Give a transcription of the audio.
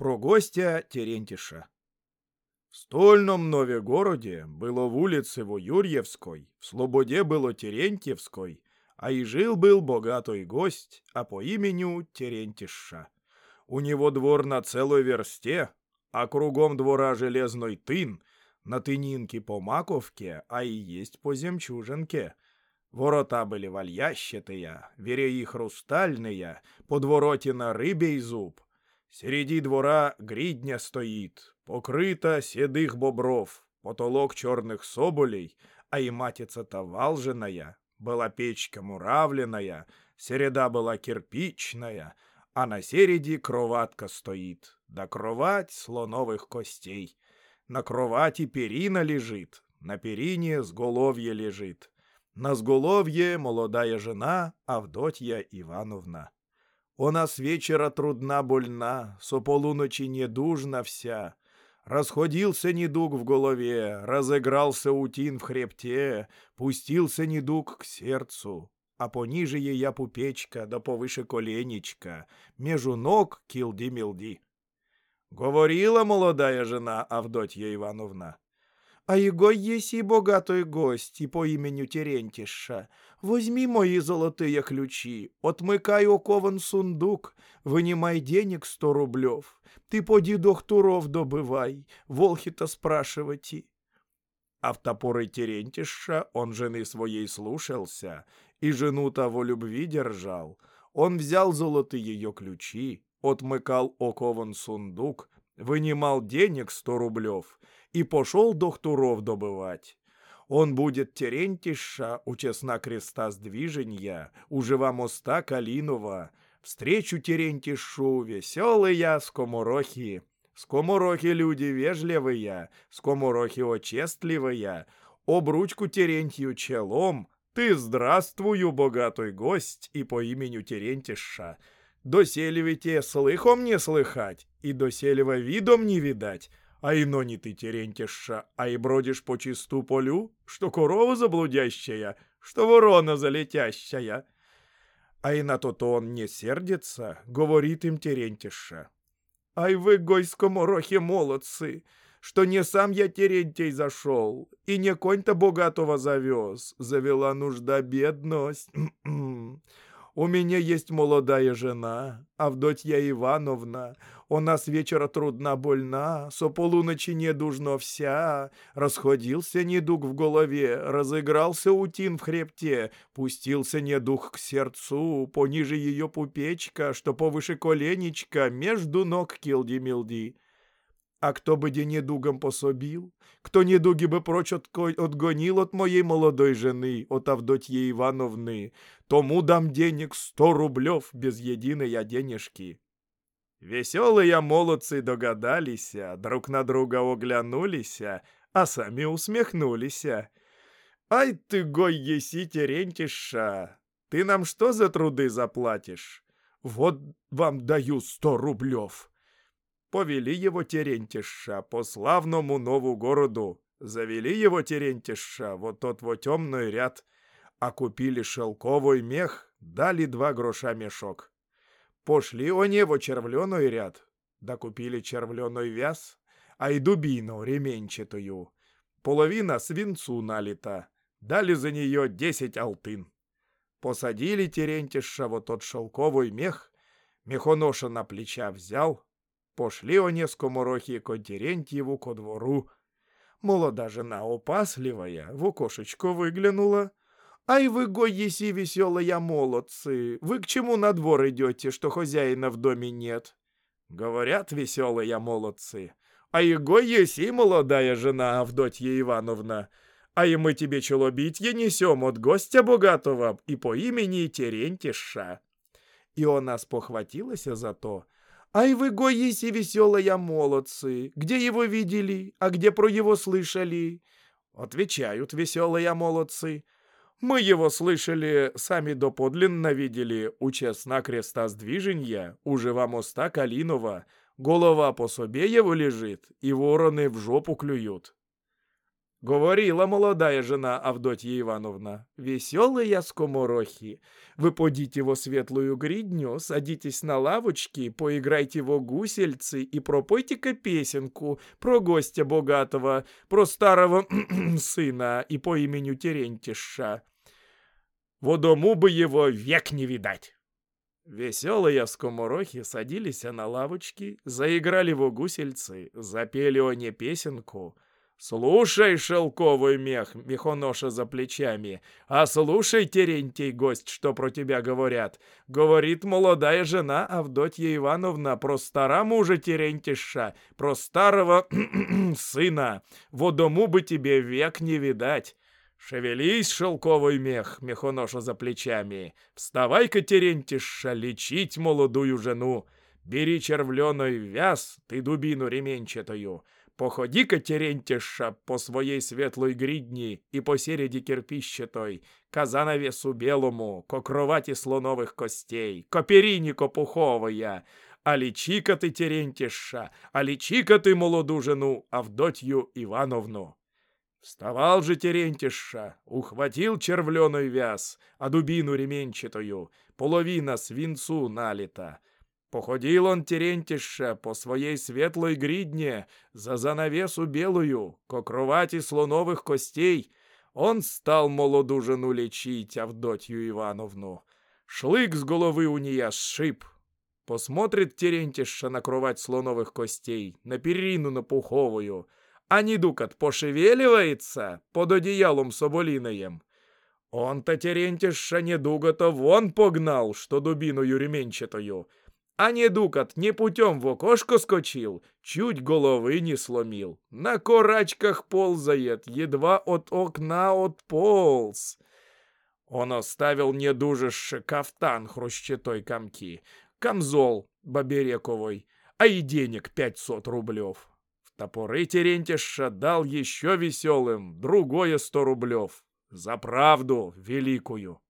Про гостя Терентиша. В стольном Новегороде было в улице Воюрьевской, в Слободе было Терентьевской, а и жил-был богатый гость, а по имени Терентиша. У него двор на целой версте, а кругом двора железной тын, на тынинке по маковке, а и есть по земчужинке. Ворота были вальящатые, вереи хрустальные, подворотина рыбей зуб, Середи двора гридня стоїть, покрита седых бобров, потолок черных соболей, а и матица-то валженая, была печка муравленная, середа была кирпичная, а на середи кроватка стоит, да кровать слоновых костей. На кровати перина лежит, на перине сголовье лежит. На сголовье молодая жена Авдотья Ивановна. Она с вечера трудна больна, со полуночи недужна вся. Расходился недуг в голове, разыгрался утин в хребте, пустился недуг к сердцу. А пониже я пупечка, да повыше коленечка, межу ног килди-милди. Говорила молодая жена Авдотья Ивановна. А его есть и богатый гость, и по имени Терентиша. Возьми мои золотые ключи, отмыкай окован сундук, вынимай денег сто рублев. Ты поди докторов добывай, волхи-то. А в топоры Терентиша он жены своей слушался, и жену того любви держал. Он взял золотые ее ключи, отмыкал окован сундук, вынимал денег сто рублев — и пошел докторов добывать. Он будет Терентиша у чесна креста сдвиженья, у жива моста Калинова. Встречу Терентишу веселые скоморохи. Скоморохи люди вежливые, скоморохи очестливые. Обручку Терентью челом, ты здравствую, богатый гость, и по имени Терентиша. Доселе слыхом не слыхать, и доселева видом не видать, а ино не ты терентишься, а и бродишь по чисту полю, что корова заблудящая, что ворона залетящая. А и на то-то он не сердится, говорит им Терентиша. Ай вы, гойскоморохи, молодцы, что не сам я Терентий зашел, и не конь-то богатого завез, завела нужда бедность. У меня есть молодая жена, Авдотья Ивановна. У нас вечера трудна больна, со полуночи недужно вся. Расходился недуг в голове, разыгрался утин в хребте, пустился недух к сердцу, пониже ее пупечка, что повыше коленечка, между ног килди-милди. А кто бы де недугом пособил, кто недуги бы прочь отгонил от моей молодой жены, от Авдотьи Ивановны, тому дам денег сто рублев без единой денежки. Веселые молодцы догадались, друг на друга оглянулись, а сами усмехнулись. «Ай ты, гой еси, Терентиша, ты нам что за труды заплатишь? Вот вам даю сто рублев» повели его Терентиша по славному нову городу, завели его Терентиша вот тот вот темный ряд, а купили шелковый мех, дали два гроша мешок. Пошли они во червленый ряд, да купили червленый вяз, а и дубину ременчатую. Половина свинцу налита, дали за нее десять алтын. Посадили Терентиша вот тот шелковый мех, мехоноша на плеча взял, Пошли они скоморохи ко Терентьеву ко двору. Молода жена опасливая в окошечко выглянула. «Ай вы, гой еси веселая молодцы! Вы к чему на двор идете, что хозяина в доме нет?» Говорят веселые молодцы. «А и гой еси, молодая жена Авдотья Ивановна!» а и мы тебе челобитье несем от гостя богатого и по имени Терентиша. И он нас похватилась за то, Ай вы, гоиси, веселая молодцы, где его видели, а где про его слышали? Отвечают веселые молодцы. Мы его слышали, сами доподлинно видели, у честна креста сдвиженья, у жива моста Калинова, голова по собе его лежит, и вороны в жопу клюют. Говорила молодая жена Авдотья Ивановна. «Веселые скоморохи! Вы подите во светлую гридню, садитесь на лавочки, поиграйте во гусельцы и пропойте-ка песенку про гостя богатого, про старого сына и по имени Терентиша. Во дому бы его век не видать!» Веселые скоморохи садились на лавочки, заиграли во гусельцы, запели они песенку — «Слушай, шелковый мех, мехоноша за плечами, а слушай, Терентий, гость, что про тебя говорят. Говорит молодая жена Авдотья Ивановна про стара мужа Терентиша, про старого сына. Во дому бы тебе век не видать». «Шевелись, шелковый мех, мехоноша за плечами! Вставай-ка, Терентиша, лечить молодую жену! Бери червленой вяз, ты дубину ременчатую!» Походи-ка, Терентиша, по своей светлой гридни и по середи кирпищатой, казанавесу белому, ко кровати слоновых костей, ко перине копуховая, а лечи-ка ты, Терентиша, а лечи-ка ты молоду жену Авдотью Ивановну. Вставал же Терентиша, ухватил червленый вяз, а дубину ременчатую, половина свинцу налита, Походил он, Терентиша, по своей светлой гридне, за занавесу белую, ко кровати слоновых костей. Он стал молоду жену лечить, Авдотью Ивановну. Шлык с головы у нее сшиб. Посмотрит Терентиша на кровать слоновых костей, на перину на пуховую, а недукот пошевеливается под одеялом соболиноем. Он-то Терентиша недуга-то вон погнал, что дубину юременчатую — а не дукат не путем в окошко скочил, чуть головы не сломил. На корачках ползает, едва от окна отполз. Он оставил недужище кафтан хрущетой комки, камзол баберековой, а и денег пятьсот рублев. Топоры Терентиша дал еще веселым другое сто рублев. За правду великую.